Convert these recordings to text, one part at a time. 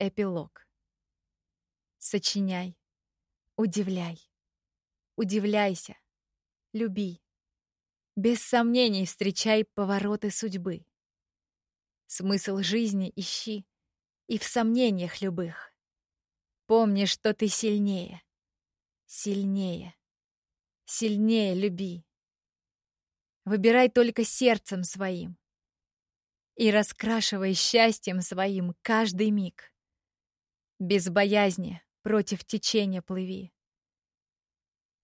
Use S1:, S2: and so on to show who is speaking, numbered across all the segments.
S1: Эпилог. Сочиняй, удивляй, удивляйся, люби. Без сомнений встречай повороты судьбы. Смысл жизни ищи и в сомнениях любых. Помни, что ты сильнее, сильнее, сильнее люби. Выбирай только сердцем своим и раскрашивай счастьем своим каждый миг. Без боязни против течения плыви.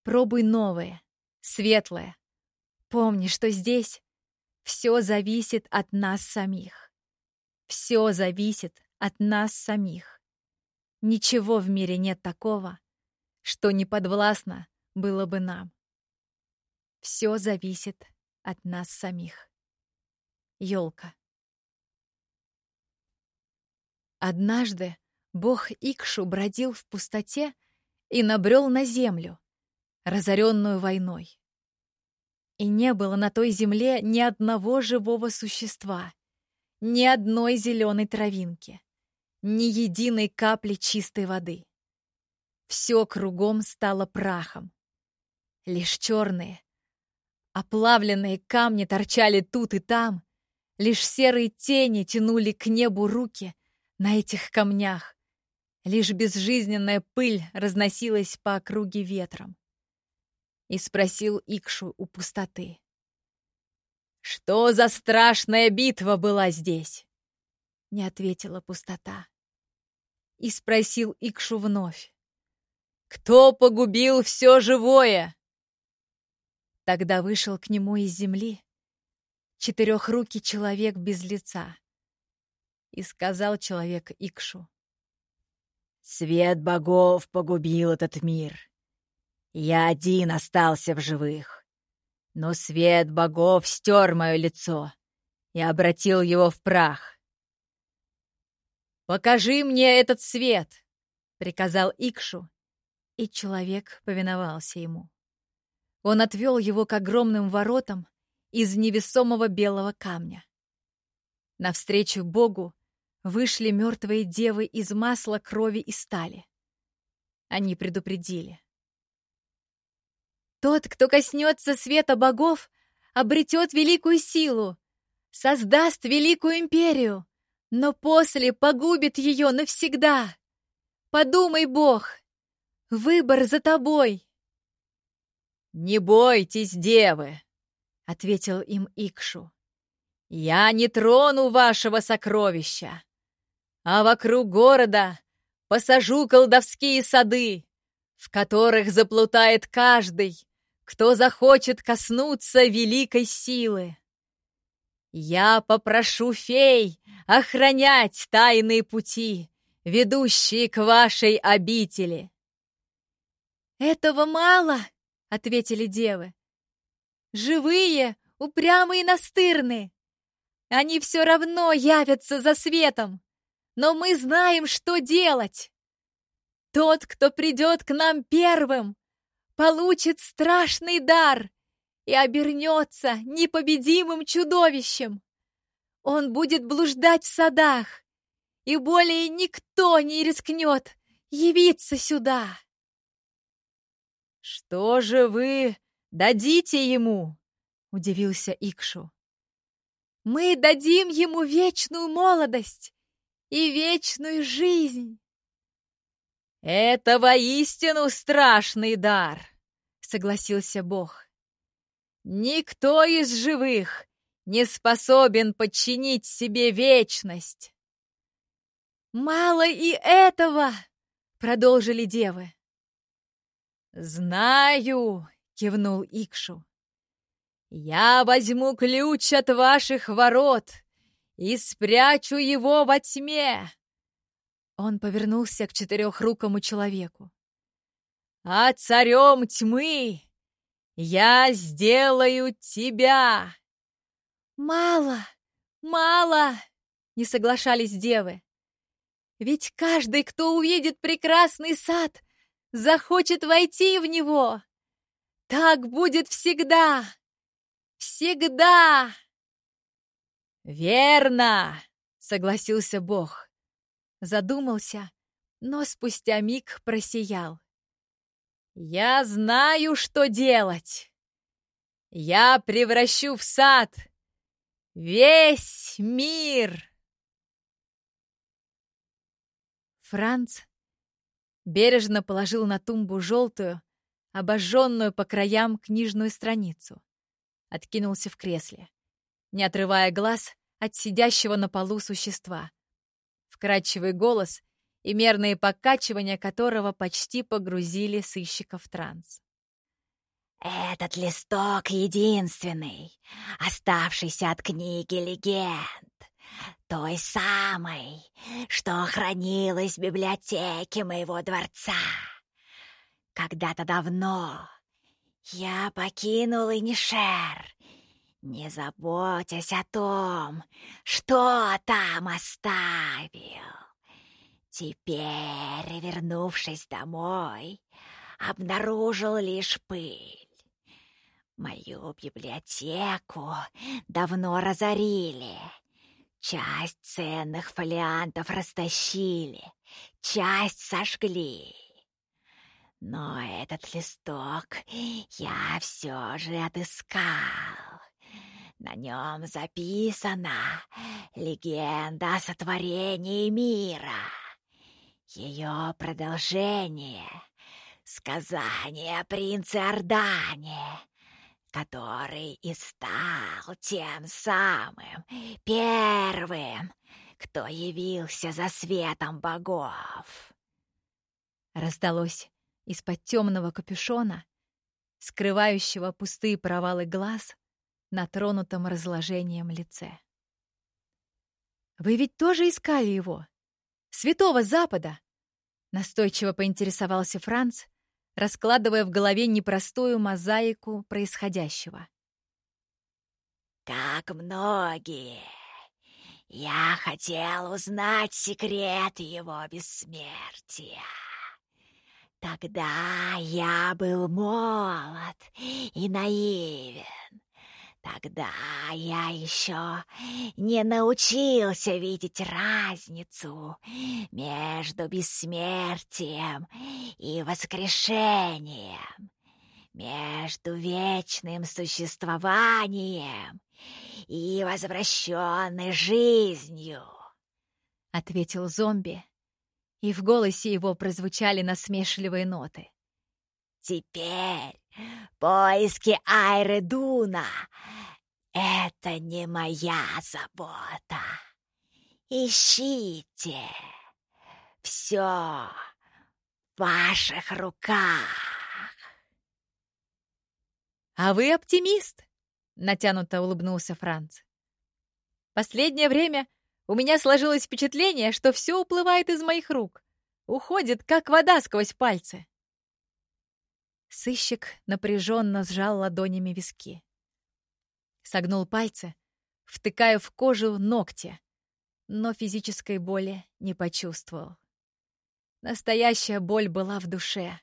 S1: Пробуй новое, светлое. Помни, что здесь все зависит от нас самих. Все зависит от нас самих. Ничего в мире нет такого, что не подвластно было бы нам. Все зависит от нас самих. Ёлка. Однажды бог Икшу бродил в пустоте и набрел на землю, разоренную войной. И не было на той земле ни одного живого существа, ни одной зеленой травинки, ни единой капли чистой воды. Все кругом стало прахом. Лишь черные, оплавленные камни торчали тут и там, лишь серые тени тянули к небу руки на этих камнях. Лишь безжизненная пыль разносилась по округе ветром. И спросил Икшу у пустоты. «Что за страшная битва была здесь?» Не ответила пустота. И спросил Икшу вновь. «Кто погубил все живое?» Тогда вышел к нему из земли четырехрукий человек без лица. И сказал человек Икшу. «Свет богов погубил этот мир. Я один остался в живых. Но свет богов стер мое лицо и обратил его в прах. «Покажи мне этот свет!» — приказал Икшу, и человек повиновался ему. Он отвел его к огромным воротам из невесомого белого камня. Навстречу Богу вышли мертвые девы из масла, крови и стали. Они предупредили. Тот, кто коснется света богов, обретет великую силу, создаст великую империю, но после погубит ее навсегда. Подумай, Бог, выбор за тобой. «Не бойтесь, девы!» — ответил им Икшу. «Я не трону вашего сокровища а вокруг города посажу колдовские сады, в которых заплутает каждый, кто захочет коснуться великой силы. Я попрошу фей охранять тайные пути, ведущие к вашей обители. «Этого мало!» — ответили девы. «Живые, упрямые и настырные! Они все равно явятся за светом!» Но мы знаем, что делать. Тот, кто придет к нам первым, получит страшный дар и обернется непобедимым чудовищем. Он будет блуждать в садах, и более никто не рискнет явиться сюда. «Что же вы дадите ему?» — удивился Икшу. «Мы дадим ему вечную молодость и вечную жизнь. «Это воистину страшный дар!» — согласился Бог. «Никто из живых не способен подчинить себе вечность!» «Мало и этого!» — продолжили девы. «Знаю!» — кивнул Икшу. «Я возьму ключ от ваших ворот и спрячу его во тьме!» Он повернулся к четырехрукому человеку. «А царем тьмы я сделаю тебя!» «Мало, мало!» — не соглашались девы. «Ведь каждый, кто увидит прекрасный сад, захочет войти в него. Так будет всегда! Всегда!» «Верно!» — согласился Бог. задумался, но спустя миг просиял. «Я знаю, что делать! Я превращу в сад весь мир!» Франц бережно положил на тумбу желтую, обожженную по краям книжную страницу. Откинулся в кресле, не отрывая глаз от сидящего на полу существа. Вкрадчивый голос и мерные покачивания которого почти погрузили сыщика в транс.
S2: «Этот листок единственный, оставшийся от книги легенд той самой, что хранилась в библиотеке моего дворца. Когда-то давно я покинул Инишер, не заботясь о том, что там оставил. Теперь, вернувшись домой, обнаружил лишь пыль. Мою библиотеку давно разорили — Часть ценных фолиантов растащили, часть сожгли. Но этот листок я все же отыскал. На нем записана легенда о сотворении мира. Ее продолжение — сказание о принце Ордане, который и стал тем самым первым, кто явился за светом богов.
S1: Раздалось из-под темного капюшона, скрывающего пустые провалы глаз на тронутом разложением лице. «Вы ведь тоже искали его? Святого Запада?» Настойчиво поинтересовался Франц, раскладывая в голове непростую мозаику происходящего.
S2: «Как многие, я хотел узнать секрет его бессмертия. Тогда я был молод и наивен. Тогда я еще не научился видеть разницу между бессмертием и воскрешением, между вечным существованием и возвращенной жизнью, —
S1: ответил зомби, и в голосе его прозвучали насмешливые ноты.
S2: Теперь поиски Айры Дуна — это не моя забота. Ищите. Все в ваших руках.
S1: «А вы оптимист!» — натянуто улыбнулся Франц. «Последнее время у меня сложилось впечатление, что все уплывает из моих рук, уходит, как вода сквозь пальцы. Сыщик напряженно сжал ладонями виски. Согнул пальцы, втыкая в кожу ногти, но физической боли не почувствовал. Настоящая боль была в душе.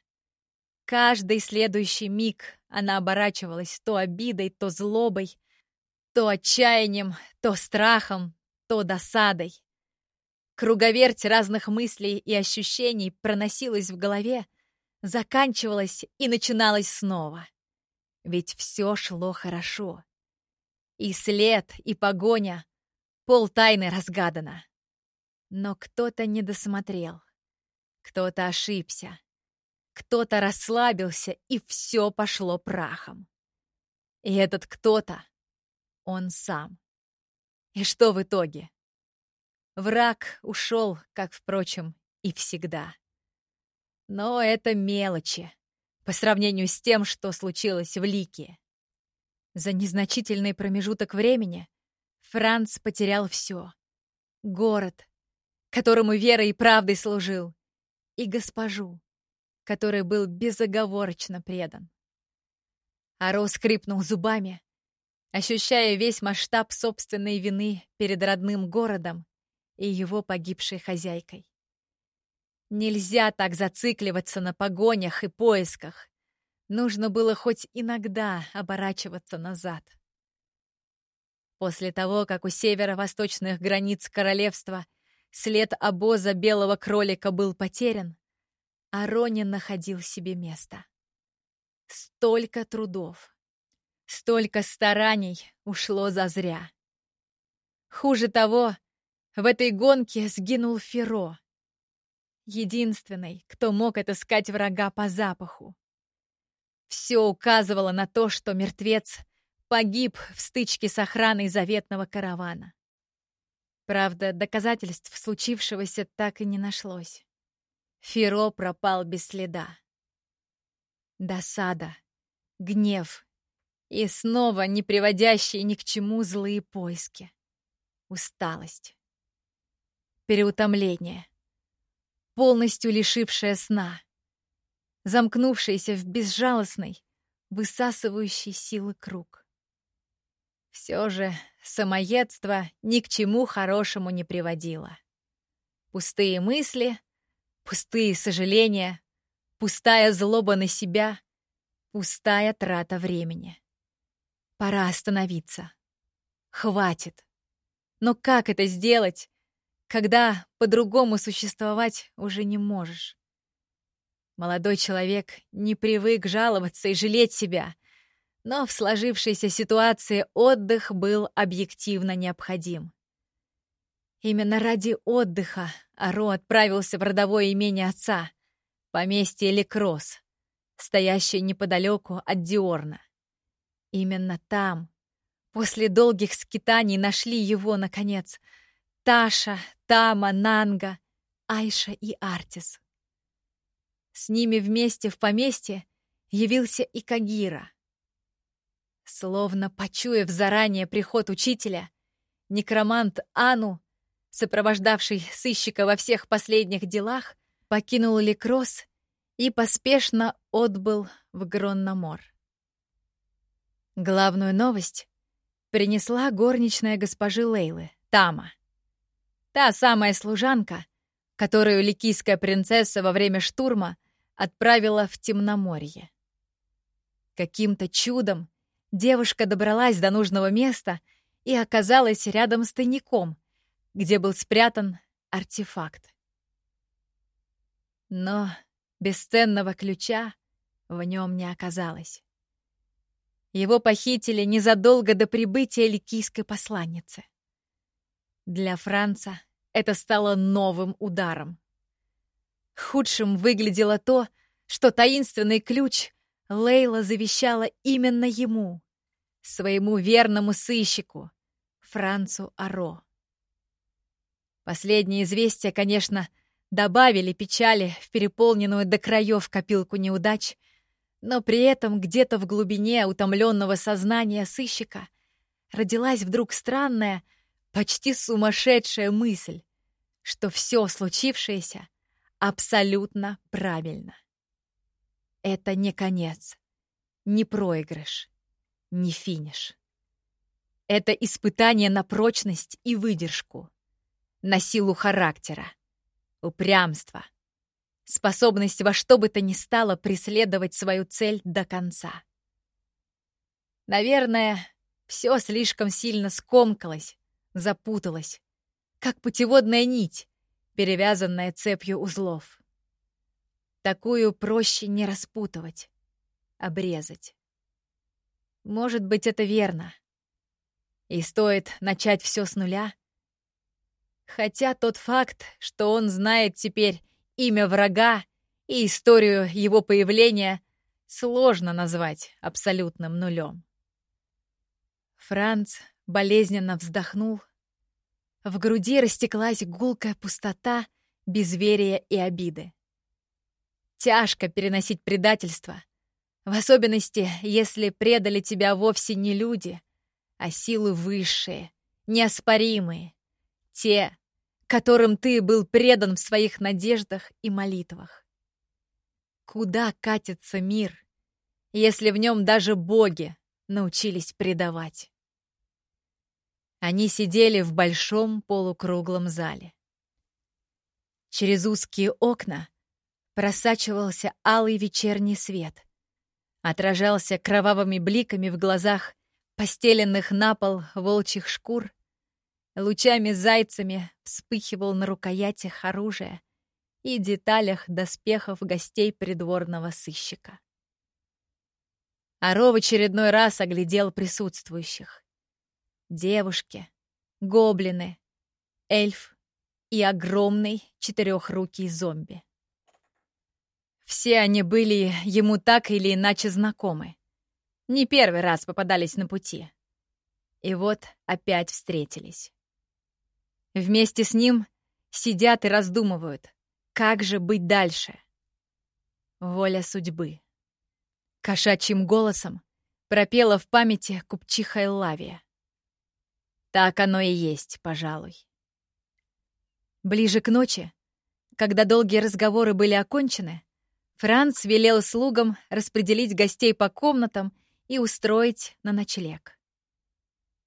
S1: Каждый следующий миг она оборачивалась то обидой, то злобой, то отчаянием, то страхом, то досадой. Круговерть разных мыслей и ощущений проносилась в голове, заканчивалась и начиналась снова. Ведь все шло хорошо. И след, и погоня, пол тайны разгадано. Но кто-то не досмотрел, кто-то ошибся, кто-то расслабился, и все пошло прахом. И этот кто-то — он сам. И что в итоге? Враг ушел, как, впрочем, и всегда. Но это мелочи по сравнению с тем, что случилось в Лике. За незначительный промежуток времени Франц потерял все. Город, которому верой и правдой служил, и госпожу, которой был безоговорочно предан. Аро скрипнул зубами, ощущая весь масштаб собственной вины перед родным городом и его погибшей хозяйкой. Нельзя так зацикливаться на погонях и поисках. Нужно было хоть иногда оборачиваться назад. После того, как у северо-восточных границ королевства след обоза белого кролика был потерян, а Ронин находил себе место. Столько трудов, столько стараний ушло зазря. Хуже того, в этой гонке сгинул Феро, единственный, кто мог отыскать врага по запаху. Все указывало на то, что мертвец погиб в стычке с охраной заветного каравана. Правда, доказательств случившегося так и не нашлось. Феро пропал без следа. Досада, гнев и снова не приводящие ни к чему злые поиски. Усталость. Переутомление. Полностью лишившая сна. Замкнувшаяся в безжалостный, высасывающий силы круг. Все же самоедство ни к чему хорошему не приводило. Пустые мысли, пустые сожаления, пустая злоба на себя, пустая трата времени. Пора остановиться. Хватит. Но как это сделать, когда по-другому существовать уже не можешь? Молодой человек не привык жаловаться и жалеть себя, но в сложившейся ситуации отдых был объективно необходим. Именно ради отдыха Аро отправился в родовое имение отца, поместье Лекрос, стоящее неподалеку от Диорна. Именно там, после долгих скитаний, нашли его, наконец, Таша, Тама, Нанга, Айша и Артис. С ними вместе в поместье явился и Кагира — Словно почуяв заранее приход учителя, некромант Ану, сопровождавший сыщика во всех последних делах, покинул Ликрос и поспешно отбыл в Гронномор. Главную новость принесла горничная госпожи Лейлы, Тама. Та самая служанка, которую ликийская принцесса во время штурма отправила в Темноморье. Каким-то чудом Девушка добралась до нужного места и оказалась рядом с тайником, где был спрятан артефакт. Но бесценного ключа в нем не оказалось. Его похитили незадолго до прибытия ликийской посланницы. Для Франца это стало новым ударом. Худшим выглядело то, что таинственный ключ Лейла завещала именно ему, своему верному сыщику, Францу Аро. Последние известия, конечно, добавили печали в переполненную до краев копилку неудач, но при этом где-то в глубине утомленного сознания сыщика родилась вдруг странная, почти сумасшедшая мысль, что все случившееся абсолютно правильно. Это не конец, не проигрыш, не финиш. Это испытание на прочность и выдержку, на силу характера, упрямство, способность во что бы то ни стало преследовать свою цель до конца. Наверное, все слишком сильно скомкалось, запуталось, как путеводная нить, перевязанная цепью узлов. Такую проще не распутывать, обрезать. Может быть, это верно. И стоит начать все с нуля. Хотя тот факт, что он знает теперь имя врага и историю его появления, сложно назвать абсолютным нулем. Франц болезненно вздохнул. В груди растеклась гулкая пустота безверия и обиды. Тяжко переносить предательство. В особенности, если предали тебя вовсе не люди, а силы высшие, неоспоримые. Те, которым ты был предан в своих надеждах и молитвах. Куда катится мир, если в нем даже боги научились предавать? Они сидели в большом полукруглом зале. Через узкие окна просачивался алый вечерний свет. Отражался кровавыми бликами в глазах постеленных на пол волчьих шкур лучами-зайцами вспыхивал на рукоятях оружия и деталях доспехов гостей придворного сыщика. Аро в очередной раз оглядел присутствующих. Девушки, гоблины, эльф и огромный четырехрукий зомби. Все они были ему так или иначе знакомы. Не первый раз попадались на пути. И вот опять встретились. Вместе с ним сидят и раздумывают, как же быть дальше. Воля судьбы. Кошачьим голосом пропела в памяти купчиха Эллавия. Так оно и есть, пожалуй. Ближе к ночи, когда долгие разговоры были окончены, Франц велел слугам распределить гостей по комнатам и устроить на ночлег.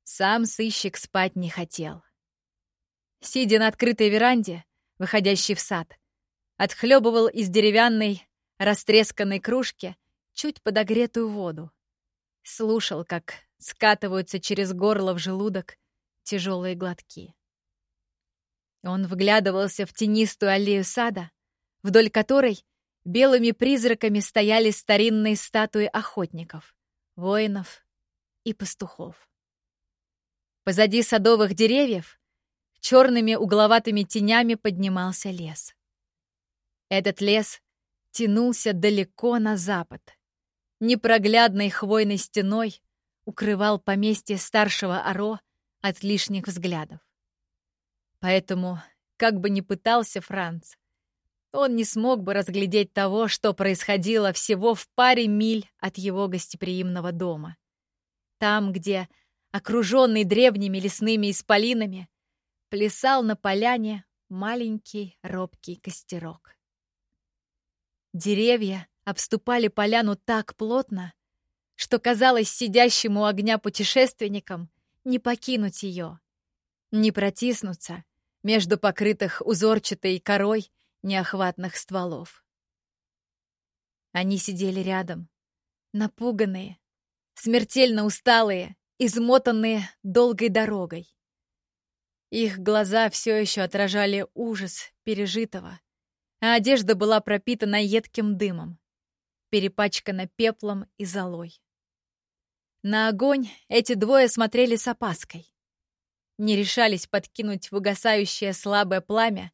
S1: Сам сыщик спать не хотел. Сидя на открытой веранде, выходящей в сад, отхлебывал из деревянной, растресканной кружки чуть подогретую воду. Слушал, как скатываются через горло в желудок тяжелые глотки. Он вглядывался в тенистую аллею сада, вдоль которой белыми призраками стояли старинные статуи охотников, воинов и пастухов. Позади садовых деревьев черными угловатыми тенями поднимался лес. Этот лес тянулся далеко на запад, непроглядной хвойной стеной укрывал поместье старшего Аро от лишних взглядов. Поэтому, как бы ни пытался Франц, он не смог бы разглядеть того, что происходило всего в паре миль от его гостеприимного дома. Там, где, окруженный древними лесными исполинами, плясал на поляне маленький робкий костерок. Деревья обступали поляну так плотно, что казалось сидящему огня путешественникам не покинуть ее, не протиснуться между покрытых узорчатой корой неохватных стволов. Они сидели рядом, напуганные, смертельно усталые, измотанные долгой дорогой. Их глаза все еще отражали ужас пережитого, а одежда была пропитана едким дымом, перепачкана пеплом и золой. На огонь эти двое смотрели с опаской. Не решались подкинуть в угасающее слабое пламя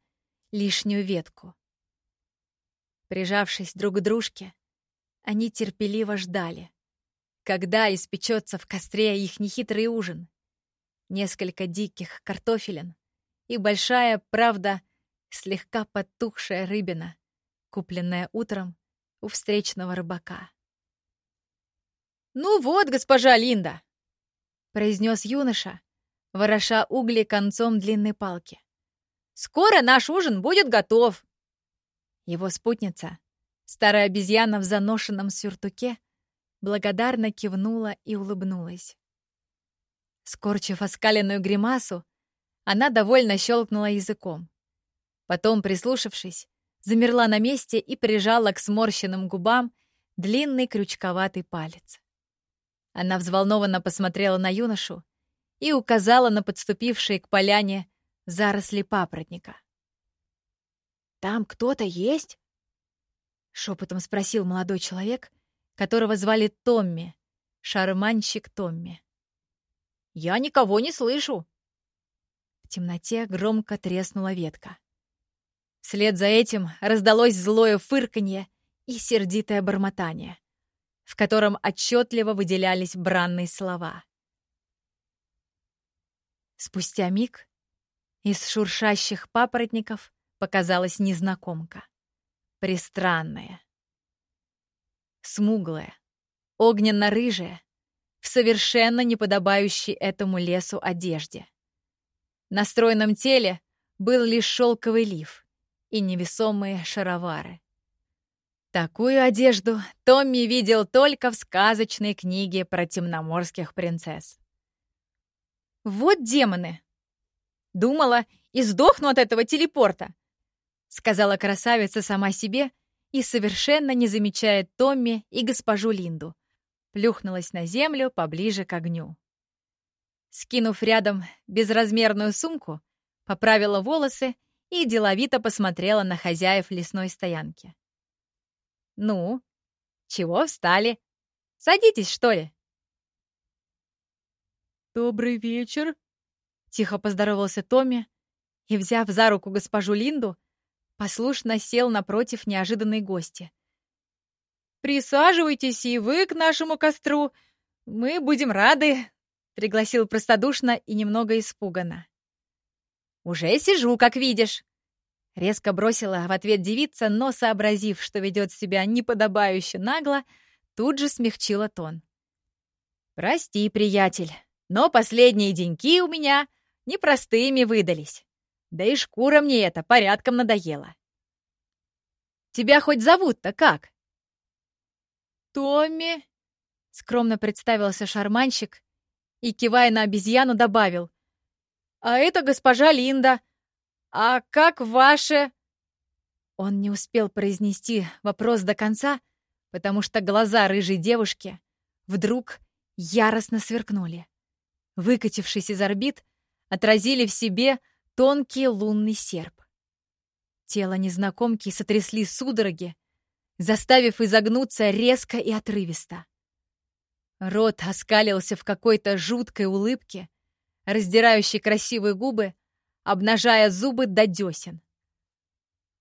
S1: лишнюю ветку. Прижавшись друг к дружке, они терпеливо ждали, когда испечется в костре их нехитрый ужин. Несколько диких картофелин и большая, правда, слегка потухшая рыбина, купленная утром у встречного рыбака. «Ну вот, госпожа Линда!» — произнес юноша, вороша угли концом длинной палки. «Скоро наш ужин будет готов!» Его спутница, старая обезьяна в заношенном сюртуке, благодарно кивнула и улыбнулась. Скорчив оскаленную гримасу, она довольно щелкнула языком. Потом, прислушавшись, замерла на месте и прижала к сморщенным губам длинный крючковатый палец. Она взволнованно посмотрела на юношу и указала на подступившие к поляне заросли папоротника. «Там кто-то есть?» — шепотом спросил молодой человек, которого звали Томми, шарманщик Томми. «Я никого не слышу!» В темноте громко треснула ветка. Вслед за этим раздалось злое фырканье и сердитое бормотание в котором отчетливо выделялись бранные слова. Спустя миг из шуршащих папоротников показалась незнакомка. Пристранная. Смуглая, огненно-рыжая, в совершенно неподобающей этому лесу одежде. На стройном теле был лишь шелковый лиф и невесомые шаровары. Такую одежду Томми видел только в сказочной книге про темноморских принцесс. «Вот демоны!» «Думала, и сдохну от этого телепорта!» Сказала красавица сама себе и, совершенно не замечая Томми и госпожу Линду, плюхнулась на землю поближе к огню. Скинув рядом безразмерную сумку, поправила волосы и деловито посмотрела на хозяев лесной стоянки. «Ну, чего встали? Садитесь, что ли?»
S3: «Добрый вечер», —
S1: тихо поздоровался Томми и, взяв за руку госпожу Линду, послушно сел напротив неожиданной гости.
S3: «Присаживайтесь и вы к нашему костру. Мы будем рады», — пригласил простодушно и немного испуганно.
S1: «Уже сижу, как видишь!» Резко бросила в ответ девица, но, сообразив, что ведет себя неподобающе нагло, тут же смягчила тон. «Прости, приятель, но последние деньки у меня непростыми выдались. Да и шкура мне это порядком надоела. Тебя хоть зовут-то как?»
S3: «Томми», — скромно представился шарманщик и, кивая на обезьяну, добавил. «А это госпожа Линда. А как ваше...» Он не успел произнести вопрос до конца, потому что глаза рыжей девушки вдруг яростно сверкнули. Выкатившись из орбит, отразили в себе тонкий лунный серп. Тело незнакомки сотрясли судороги, заставив изогнуться резко и отрывисто. Рот оскалился в какой-то жуткой улыбке, раздирающей красивые губы, обнажая зубы до десен.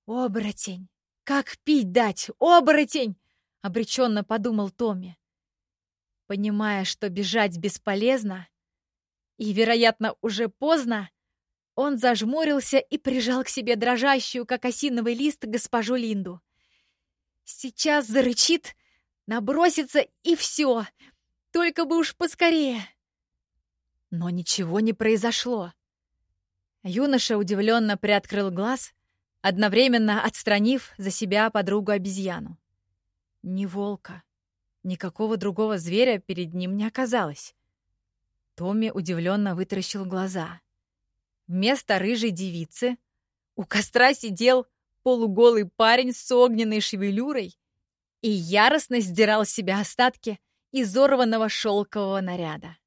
S3: «Оборотень! Как пить дать? Оборотень!» — обреченно подумал Томми. Понимая, что бежать бесполезно и, вероятно, уже поздно, он зажмурился и прижал к себе дрожащую, как осиновый лист, госпожу Линду. «Сейчас зарычит, набросится и все!» Только бы уж поскорее. Но ничего не произошло. Юноша удивленно приоткрыл глаз, одновременно отстранив за себя подругу-обезьяну. Ни волка, никакого другого зверя перед ним не оказалось. Томми удивленно вытаращил глаза. Вместо рыжей девицы у костра сидел полуголый парень с огненной шевелюрой и яростно сдирал с себя остатки изорванного шелкового наряда.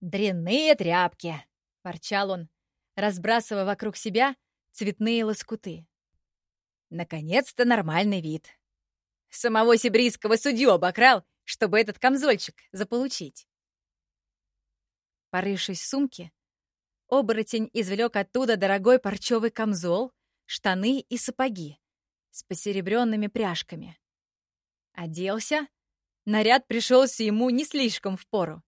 S3: «Дрянные тряпки!» — ворчал он, разбрасывая вокруг себя цветные лоскуты. Наконец-то нормальный вид. Самого сибрийского судью обокрал, чтобы этот камзольчик заполучить. Порывшись в сумке, оборотень извлек оттуда дорогой парчевый камзол, штаны и сапоги с посеребренными пряжками. Оделся Наряд пришелся ему не слишком впору.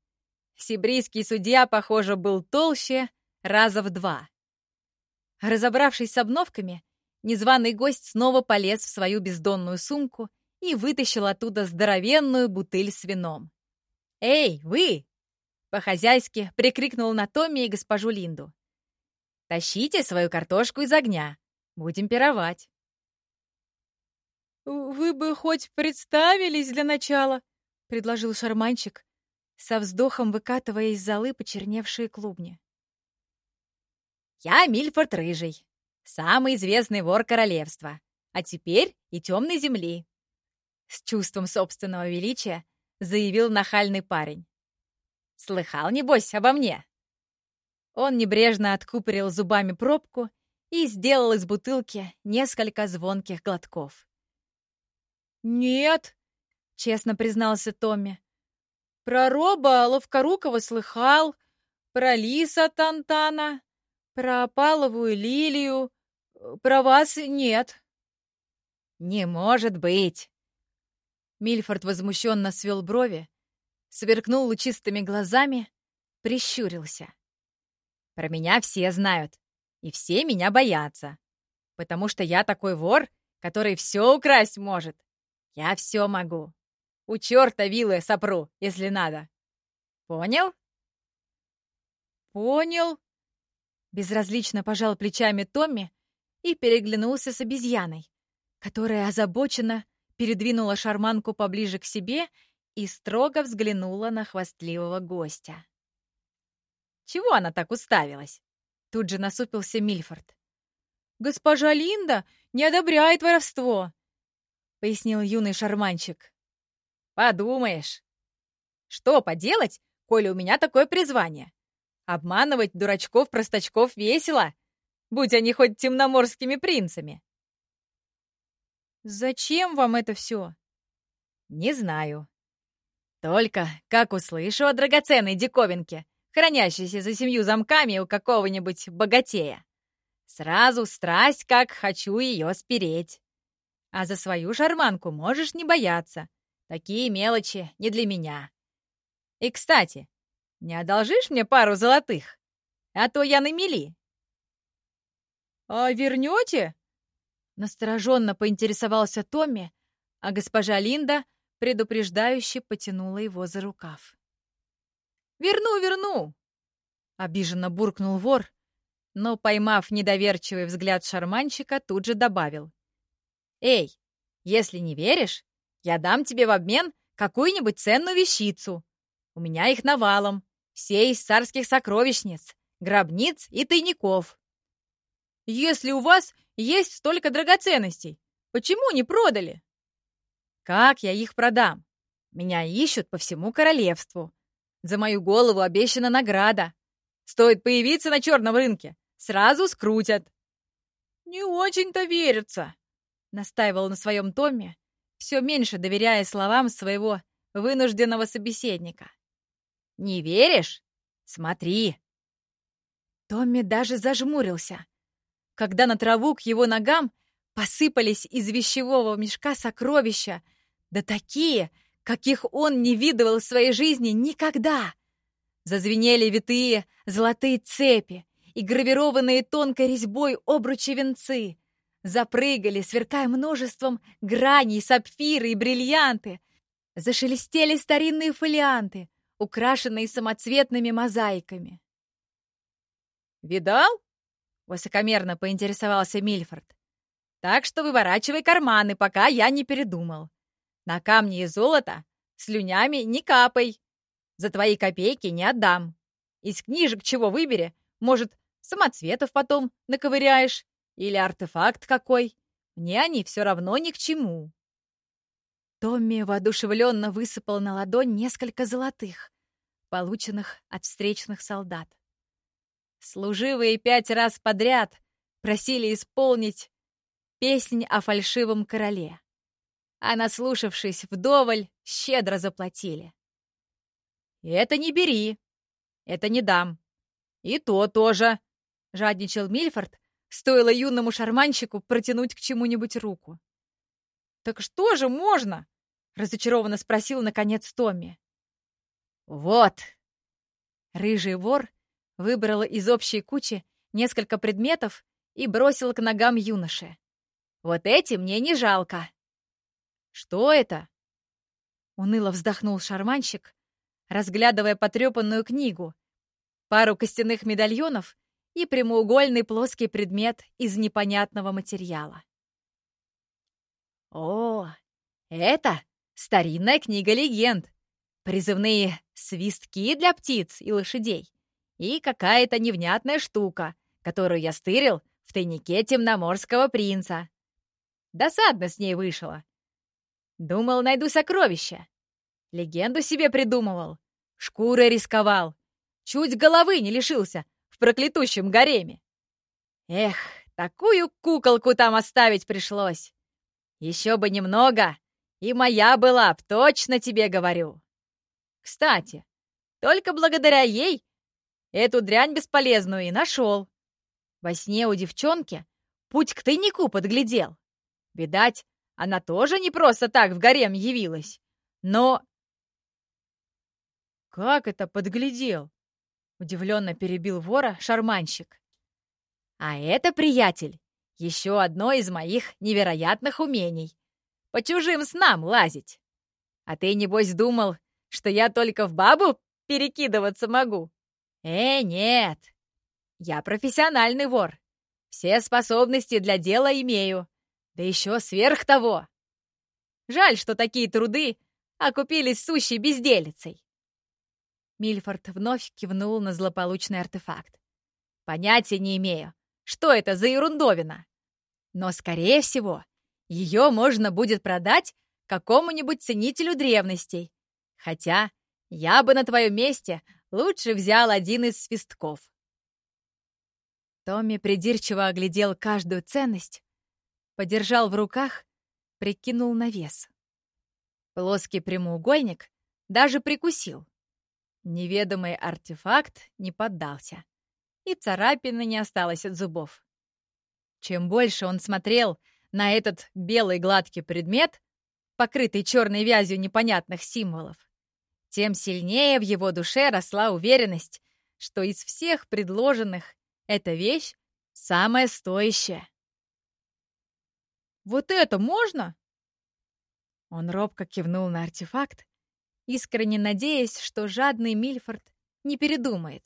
S3: Сибрийский судья, похоже, был толще раза в два. Разобравшись с обновками, незваный гость снова полез в свою бездонную сумку и вытащил оттуда здоровенную бутыль с вином. «Эй, вы!» — по-хозяйски прикрикнул на Томми и госпожу Линду. «Тащите свою картошку из огня. Будем пировать». «Вы бы хоть представились для начала», — предложил шарманчик, со вздохом выкатывая из золы почерневшие клубни.
S1: «Я Мильфорд Рыжий, самый известный вор королевства, а теперь и темной земли», — с чувством собственного величия заявил нахальный парень. «Слыхал, небось, обо мне?» Он небрежно откупорил зубами пробку и сделал из бутылки несколько звонких глотков.
S3: «Нет», честно признался Томми. Про Роба Ловкорукова слыхал, про Лиса Тантана, про Паловую Лилию, про вас нет.
S1: Не может быть! Мильфорд возмущенно свел брови, сверкнул лучистыми глазами, прищурился. Про меня все знают, и все меня боятся, потому что я такой вор, который все украсть может. Я все могу. У черта вилы сопру, если надо. Понял?
S3: Понял. Безразлично пожал плечами Томми и переглянулся с обезьяной, которая озабоченно передвинула шарманку поближе к себе и строго взглянула на хвастливого гостя.
S1: «Чего она так уставилась?» Тут же насупился Мильфорд.
S3: «Госпожа Линда не одобряет воровство», — пояснил юный шарманчик.
S1: Подумаешь. Что поделать, коли у меня такое призвание?
S3: Обманывать дурачков-простачков весело, будь они хоть темноморскими принцами. Зачем вам это все? Не знаю. Только, как услышу о драгоценной диковинке, хранящейся за семью замками у какого-нибудь богатея, сразу страсть, как хочу ее спереть. А за свою шарманку можешь не бояться. Такие мелочи не для меня. И, кстати, не одолжишь мне пару золотых? А то я на мели. «А вернете?» Настороженно поинтересовался Томми, а госпожа Линда предупреждающе потянула его за рукав. «Верну, верну!» — обиженно буркнул вор, но, поймав недоверчивый взгляд шарманщика, тут же добавил. «Эй, если не веришь, я дам тебе в обмен какую-нибудь ценную вещицу. У меня их навалом, все из царских сокровищниц, гробниц и тайников. Если у вас есть столько драгоценностей, почему не продали? Как я их продам? Меня ищут по всему королевству. За мою голову обещана награда. Стоит появиться на черном рынке, сразу скрутят. Не очень-то верится, настаивал на своем томе, все меньше доверяя словам своего вынужденного собеседника. «Не веришь? Смотри!» Томми даже зажмурился, когда на траву к его ногам посыпались из вещевого мешка сокровища, да такие, каких он не видывал в своей жизни никогда. Зазвенели витые золотые цепи и гравированные тонкой резьбой обручи венцы — Запрыгали, сверкая множеством граней, сапфиры и бриллианты. Зашелестели старинные фолианты, украшенные самоцветными мозаиками. «Видал?» — высокомерно поинтересовался Мильфорд. «Так что выворачивай карманы, пока я не передумал. На камни и золото слюнями не капай. За твои копейки не отдам. Из книжек чего выбери, может, самоцветов потом наковыряешь или артефакт какой. Мне они все равно ни к чему. Томми воодушевленно высыпал на ладонь несколько золотых, полученных от встречных солдат. Служивые пять раз подряд просили исполнить песнь о фальшивом короле, а наслушавшись вдоволь, щедро заплатили. «Это не бери, это не дам. И то тоже», — жадничал Мильфорд, Стоило юному шарманщику протянуть к чему-нибудь руку. «Так что же можно?» — разочарованно спросил, наконец, Томми. «Вот!» Рыжий вор выбрал из общей кучи несколько предметов и бросил к ногам юноши. «Вот эти мне не жалко!» «Что это?» Уныло вздохнул шарманщик, разглядывая потрепанную книгу, пару костяных медальонов и прямоугольный плоский предмет из непонятного материала. О, это старинная книга легенд, призывные свистки для птиц и лошадей и какая-то невнятная штука, которую я стырил в тайнике темноморского принца. Досадно с ней вышло. Думал, найду сокровища. Легенду себе придумывал. Шкурой рисковал. Чуть головы не лишился в проклятущем гареме. Эх, такую куколку там оставить пришлось. Еще бы немного, и моя была б, точно тебе говорю. Кстати, только благодаря ей эту дрянь бесполезную и нашел. Во сне у девчонки путь к тайнику подглядел. Видать, она тоже не просто так в гарем явилась. Но... Как это подглядел? Удивленно перебил вора шарманщик. А это, приятель, еще одно из моих невероятных умений. По чужим снам лазить. А ты, небось, думал, что я только в бабу перекидываться могу? Э, нет. Я профессиональный вор. Все способности для дела имею. Да еще сверх того. Жаль, что такие труды окупились сущей безделицей. Мильфорд вновь кивнул на злополучный артефакт. «Понятия не имею, что это за ерундовина. Но, скорее всего, ее можно будет продать какому-нибудь ценителю древностей. Хотя я бы на твоем месте лучше взял один из свистков. Томми придирчиво оглядел каждую ценность, подержал в руках, прикинул на вес. Плоский прямоугольник даже прикусил. Неведомый артефакт не поддался, и царапины не осталось от зубов. Чем больше он смотрел на этот белый гладкий предмет, покрытый черной вязью непонятных символов, тем сильнее в его душе росла уверенность, что из всех предложенных эта вещь самая стоящая. «Вот это можно?» Он робко кивнул на артефакт, искренне надеясь, что жадный Мильфорд не передумает.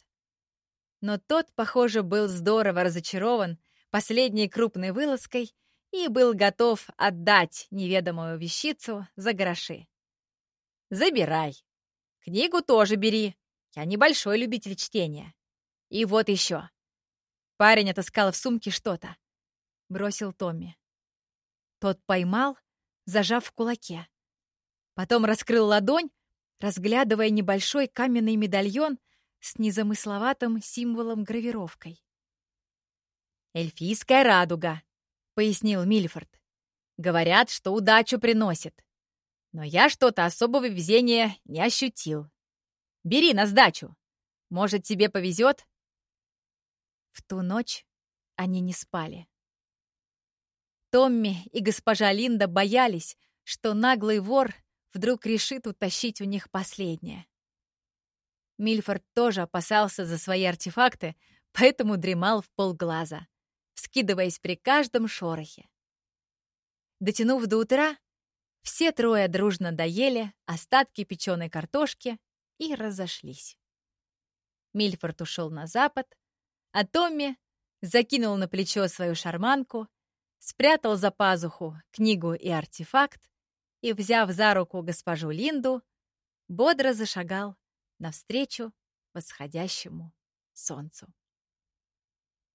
S3: Но тот, похоже, был здорово разочарован последней крупной вылазкой и был готов отдать неведомую вещицу за гроши. «Забирай. Книгу тоже бери. Я небольшой любитель чтения. И вот еще». Парень отыскал в сумке что-то. Бросил Томми. Тот поймал, зажав в кулаке. Потом раскрыл ладонь, разглядывая небольшой каменный медальон с незамысловатым символом-гравировкой. «Эльфийская радуга», — пояснил Мильфорд. «Говорят, что удачу приносит. Но я что-то особого везения не ощутил. Бери на сдачу. Может, тебе повезет?» В ту ночь они не спали. Томми и госпожа Линда боялись, что наглый вор вдруг решит утащить у них последнее. Мильфорд тоже опасался за свои артефакты, поэтому дремал в полглаза вскидываясь при каждом шорохе. Дотянув до утра, все трое дружно доели остатки печеной картошки и разошлись. Мильфорд ушел на запад, а Томми закинул на плечо свою шарманку, спрятал за пазуху книгу и артефакт и, взяв за руку госпожу Линду, бодро зашагал навстречу восходящему солнцу.